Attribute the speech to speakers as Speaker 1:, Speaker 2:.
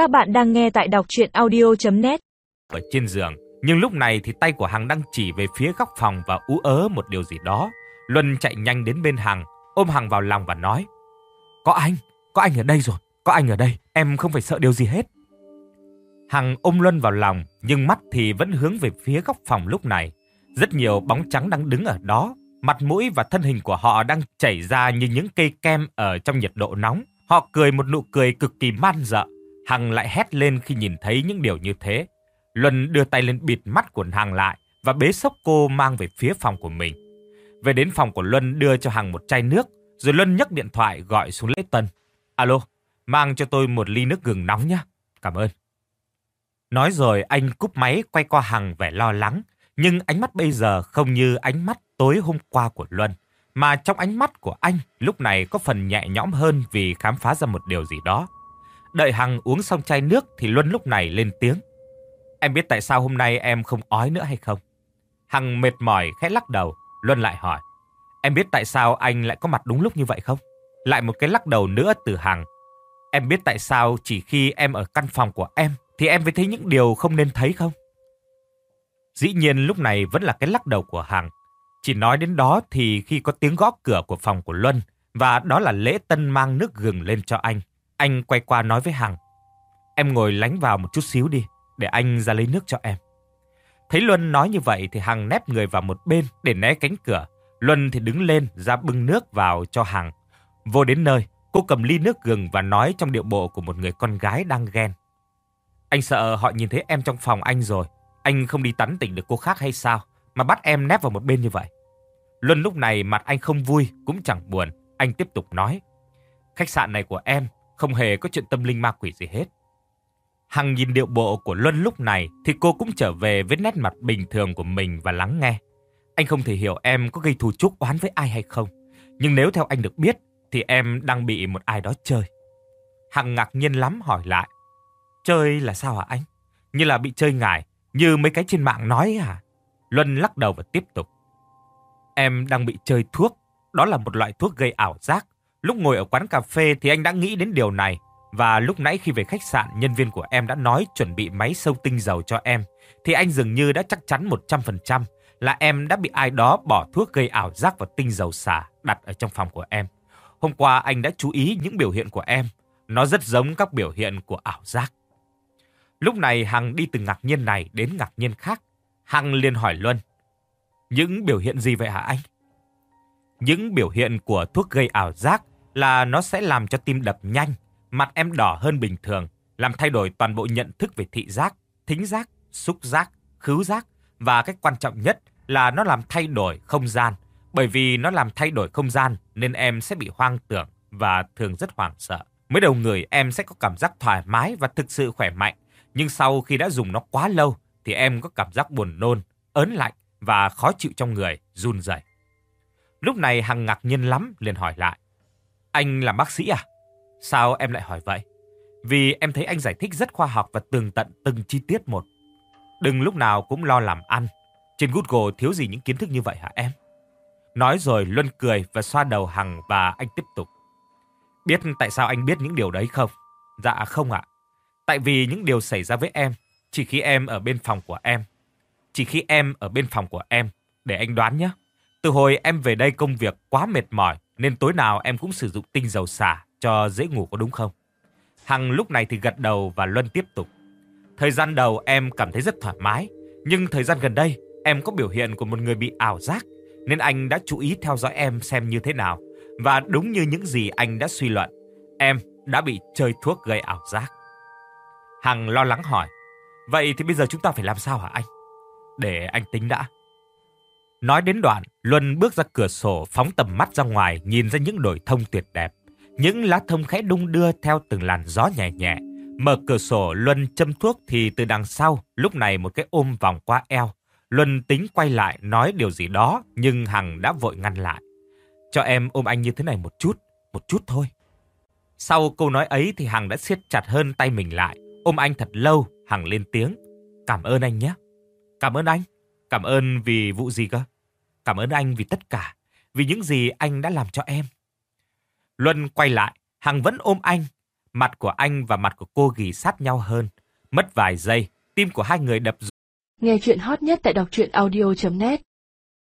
Speaker 1: Các bạn đang nghe tại đọc chuyện audio.net
Speaker 2: Ở trên giường, nhưng lúc này thì tay của Hằng đang chỉ về phía góc phòng và ú ớ một điều gì đó. Luân chạy nhanh đến bên Hằng, ôm Hằng vào lòng và nói Có anh, có anh ở đây rồi, có anh ở đây, em không phải sợ điều gì hết. Hằng ôm Luân vào lòng, nhưng mắt thì vẫn hướng về phía góc phòng lúc này. Rất nhiều bóng trắng đang đứng ở đó, mặt mũi và thân hình của họ đang chảy ra như những cây kem ở trong nhiệt độ nóng. Họ cười một nụ cười cực kỳ man dợ. Hằng lại hét lên khi nhìn thấy những điều như thế. Luân đưa tay lên bịt mắt của Hằng lại và bế sốc cô mang về phía phòng của mình. Về đến phòng của Luân đưa cho Hằng một chai nước, rồi Luân nhấc điện thoại gọi xuống lễ tân. Alo, mang cho tôi một ly nước gừng nóng nhé. Cảm ơn. Nói rồi anh cúp máy quay qua Hằng vẻ lo lắng, nhưng ánh mắt bây giờ không như ánh mắt tối hôm qua của Luân, mà trong ánh mắt của anh lúc này có phần nhẹ nhõm hơn vì khám phá ra một điều gì đó. Đợi Hằng uống xong chai nước thì Luân lúc này lên tiếng. Em biết tại sao hôm nay em không ói nữa hay không? Hằng mệt mỏi khẽ lắc đầu, Luân lại hỏi. Em biết tại sao anh lại có mặt đúng lúc như vậy không? Lại một cái lắc đầu nữa từ Hằng. Em biết tại sao chỉ khi em ở căn phòng của em thì em mới thấy những điều không nên thấy không? Dĩ nhiên lúc này vẫn là cái lắc đầu của Hằng. Chỉ nói đến đó thì khi có tiếng gõ cửa của phòng của Luân và đó là lễ tân mang nước gừng lên cho anh. Anh quay qua nói với Hằng. Em ngồi lánh vào một chút xíu đi, để anh ra lấy nước cho em. Thấy Luân nói như vậy thì Hằng nép người vào một bên để né cánh cửa. Luân thì đứng lên ra bưng nước vào cho Hằng. Vô đến nơi, cô cầm ly nước gừng và nói trong điệu bộ của một người con gái đang ghen. Anh sợ họ nhìn thấy em trong phòng anh rồi. Anh không đi tắn tỉnh được cô khác hay sao? Mà bắt em nép vào một bên như vậy. Luân lúc này mặt anh không vui, cũng chẳng buồn. Anh tiếp tục nói. Khách sạn này của em không hề có chuyện tâm linh ma quỷ gì hết. Hằng nhìn điệu bộ của Luân lúc này thì cô cũng trở về với nét mặt bình thường của mình và lắng nghe. Anh không thể hiểu em có gây thù chuốc oán với ai hay không. Nhưng nếu theo anh được biết thì em đang bị một ai đó chơi. Hằng ngạc nhiên lắm hỏi lại. Chơi là sao hả anh? Như là bị chơi ngải, như mấy cái trên mạng nói à? Luân lắc đầu và tiếp tục. Em đang bị chơi thuốc, đó là một loại thuốc gây ảo giác. Lúc ngồi ở quán cà phê thì anh đã nghĩ đến điều này. Và lúc nãy khi về khách sạn, nhân viên của em đã nói chuẩn bị máy sâu tinh dầu cho em. Thì anh dường như đã chắc chắn 100% là em đã bị ai đó bỏ thuốc gây ảo giác và tinh dầu xả đặt ở trong phòng của em. Hôm qua anh đã chú ý những biểu hiện của em. Nó rất giống các biểu hiện của ảo giác. Lúc này Hằng đi từ ngạc nhiên này đến ngạc nhiên khác. Hằng liền hỏi Luân. Những biểu hiện gì vậy hả anh? Những biểu hiện của thuốc gây ảo giác là nó sẽ làm cho tim đập nhanh, mặt em đỏ hơn bình thường, làm thay đổi toàn bộ nhận thức về thị giác, thính giác, xúc giác, khứu giác và cách quan trọng nhất là nó làm thay đổi không gian. Bởi vì nó làm thay đổi không gian nên em sẽ bị hoang tưởng và thường rất hoảng sợ. Mới đầu người em sẽ có cảm giác thoải mái và thực sự khỏe mạnh. Nhưng sau khi đã dùng nó quá lâu thì em có cảm giác buồn nôn, ớn lạnh và khó chịu trong người, run rẩy. Lúc này Hằng ngạc nhiên lắm liền hỏi lại. Anh là bác sĩ à? Sao em lại hỏi vậy? Vì em thấy anh giải thích rất khoa học và tường tận từng chi tiết một. Đừng lúc nào cũng lo làm ăn. Trên Google thiếu gì những kiến thức như vậy hả em? Nói rồi Luân cười và xoa đầu Hằng và anh tiếp tục. Biết tại sao anh biết những điều đấy không? Dạ không ạ. Tại vì những điều xảy ra với em, chỉ khi em ở bên phòng của em. Chỉ khi em ở bên phòng của em. Để anh đoán nhé. Từ hồi em về đây công việc quá mệt mỏi nên tối nào em cũng sử dụng tinh dầu xả cho dễ ngủ có đúng không? Hằng lúc này thì gật đầu và Luân tiếp tục. Thời gian đầu em cảm thấy rất thoải mái. Nhưng thời gian gần đây em có biểu hiện của một người bị ảo giác. Nên anh đã chú ý theo dõi em xem như thế nào. Và đúng như những gì anh đã suy luận. Em đã bị chơi thuốc gây ảo giác. Hằng lo lắng hỏi. Vậy thì bây giờ chúng ta phải làm sao hả anh? Để anh tính đã. Nói đến đoạn, Luân bước ra cửa sổ phóng tầm mắt ra ngoài nhìn ra những đồi thông tuyệt đẹp. Những lá thông khẽ đung đưa theo từng làn gió nhẹ nhẹ. Mở cửa sổ Luân châm thuốc thì từ đằng sau lúc này một cái ôm vòng qua eo. Luân tính quay lại nói điều gì đó nhưng Hằng đã vội ngăn lại. Cho em ôm anh như thế này một chút, một chút thôi. Sau câu nói ấy thì Hằng đã siết chặt hơn tay mình lại. Ôm anh thật lâu, Hằng lên tiếng. Cảm ơn anh nhé. Cảm ơn anh. Cảm ơn vì vụ gì cơ? Cảm ơn anh vì tất cả. Vì những gì anh đã làm cho em. Luân quay lại, Hằng vẫn ôm anh. Mặt của anh và mặt của cô ghi sát nhau hơn. Mất vài giây, tim của hai người đập
Speaker 3: Nghe chuyện hot nhất tại đọc truyện audio.net